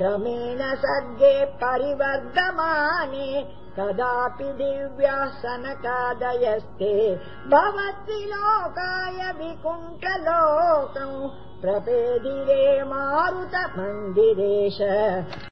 श्रमेण सर्गे परिवर्धमाने कदापि दिव्यासनकादयस्ते भवति लोकाय विकुङ्कलोकम् प्रपेदिरे मारुतन्दिरेश